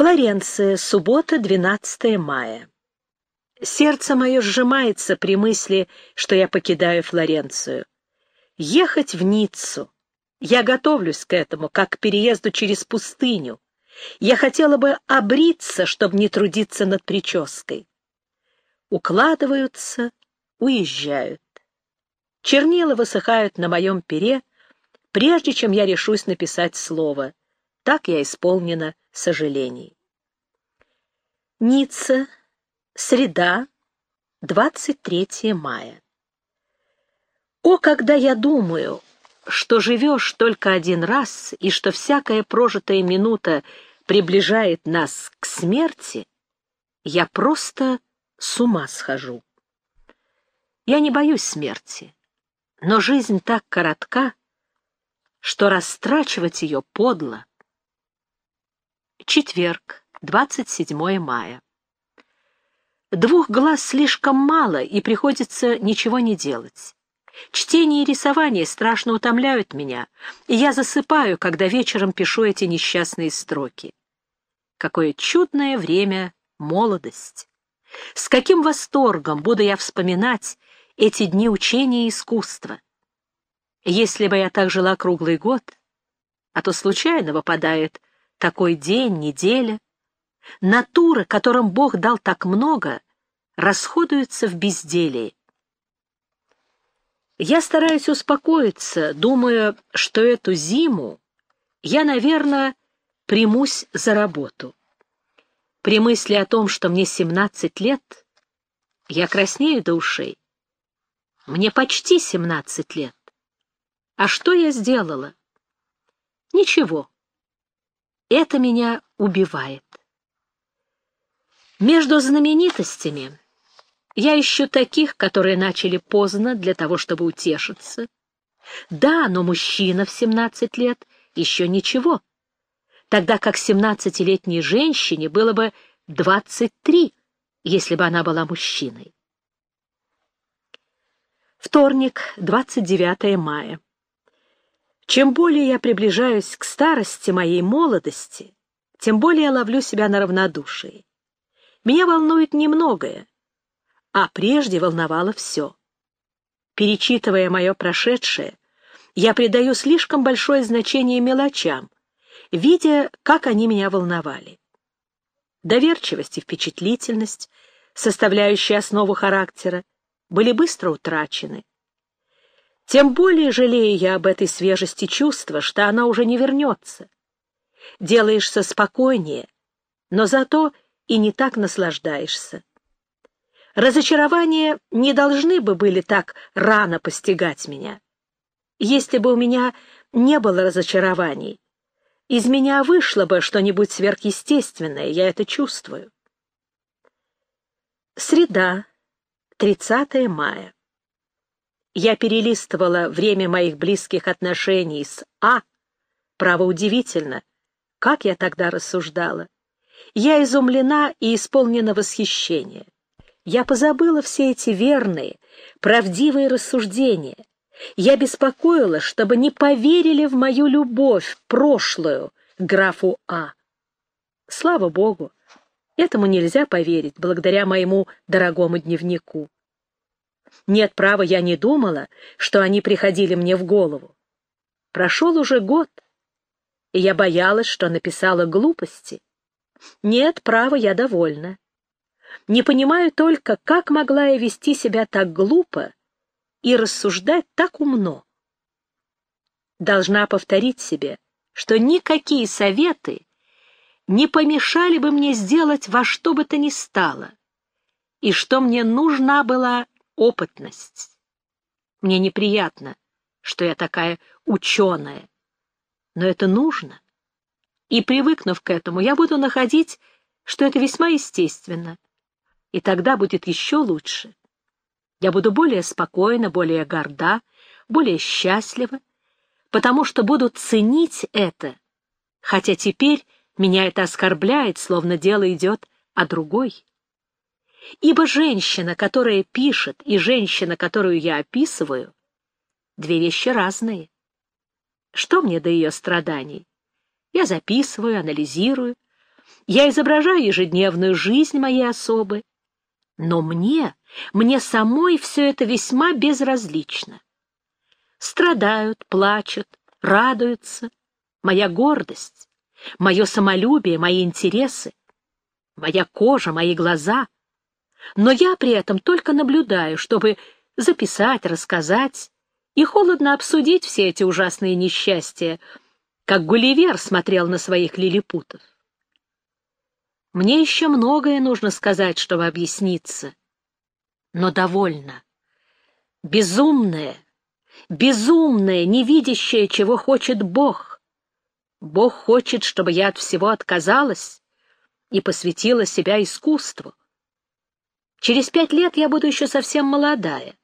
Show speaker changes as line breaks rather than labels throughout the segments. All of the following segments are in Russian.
Флоренция, суббота, 12 мая. Сердце мое сжимается при мысли, что я покидаю Флоренцию. Ехать в Ниццу. Я готовлюсь к этому, как к переезду через пустыню. Я хотела бы обриться, чтобы не трудиться над прической. Укладываются, уезжают. Чернила высыхают на моем пере, прежде чем я решусь написать слово. Так я исполнена сожалений. Ницца, среда, 23 мая. О, когда я думаю, что живешь только один раз и что всякая прожитая минута приближает нас к смерти, я просто с ума схожу. Я не боюсь смерти, но жизнь так коротка, что растрачивать ее подло. Четверг, 27 мая. Двух глаз слишком мало, и приходится ничего не делать. Чтение и рисование страшно утомляют меня, и я засыпаю, когда вечером пишу эти несчастные строки. Какое чудное время молодость! С каким восторгом буду я вспоминать эти дни учения и искусства! Если бы я так жила круглый год, а то случайно выпадает такой день, неделя, натуры, которым Бог дал так много, расходуются в безделии. Я стараюсь успокоиться, думая, что эту зиму я, наверное, примусь за работу. При мысли о том, что мне 17 лет, я краснею до ушей. Мне почти 17 лет. А что я сделала? Ничего. Это меня убивает. Между знаменитостями я ищу таких, которые начали поздно для того, чтобы утешиться. Да, но мужчина в 17 лет еще ничего, тогда как 17-летней женщине было бы 23, если бы она была мужчиной. Вторник, 29 мая. Чем более я приближаюсь к старости моей молодости, тем более я ловлю себя на равнодушии. Меня волнует немногое, а прежде волновало все. Перечитывая мое прошедшее, я придаю слишком большое значение мелочам, видя, как они меня волновали. Доверчивость и впечатлительность, составляющие основу характера, были быстро утрачены. Тем более жалею я об этой свежести чувства, что она уже не вернется. Делаешься спокойнее, но зато и не так наслаждаешься. Разочарования не должны бы были так рано постигать меня. Если бы у меня не было разочарований, из меня вышло бы что-нибудь сверхъестественное, я это чувствую. Среда, 30 мая. Я перелистывала время моих близких отношений с А. Право удивительно, как я тогда рассуждала. Я изумлена и исполнена восхищения. Я позабыла все эти верные, правдивые рассуждения. Я беспокоила, чтобы не поверили в мою любовь, прошлую, графу А. Слава Богу, этому нельзя поверить, благодаря моему дорогому дневнику. Нет, права, я не думала, что они приходили мне в голову. Прошел уже год, и я боялась, что написала глупости. Нет, право, я довольна. Не понимаю только, как могла я вести себя так глупо и рассуждать так умно. Должна повторить себе, что никакие советы не помешали бы мне сделать во что бы то ни стало, и что мне нужна была опытность. Мне неприятно, что я такая ученая, но это нужно. И, привыкнув к этому, я буду находить, что это весьма естественно, и тогда будет еще лучше. Я буду более спокойна, более горда, более счастлива, потому что буду ценить это, хотя теперь меня это оскорбляет, словно дело идет о другой. Ибо женщина, которая пишет, и женщина, которую я описываю, две вещи разные. Что мне до ее страданий? Я записываю, анализирую, Я изображаю ежедневную жизнь моей особы. Но мне, мне самой все это весьма безразлично. Страдают, плачут, радуются. Моя гордость, мое самолюбие, мои интересы, моя кожа, мои глаза. Но я при этом только наблюдаю, чтобы записать, рассказать и холодно обсудить все эти ужасные несчастья, как Гулливер смотрел на своих лилипутов. Мне еще многое нужно сказать, чтобы объясниться, но довольно. Безумное, безумное, невидящее, чего хочет Бог. Бог хочет, чтобы я от всего отказалась и посвятила себя искусству. Через пять лет я буду еще совсем молодая.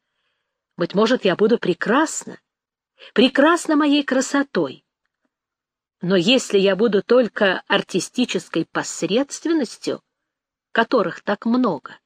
Быть может, я буду прекрасна, прекрасна моей красотой. Но если я буду только артистической посредственностью, которых так много,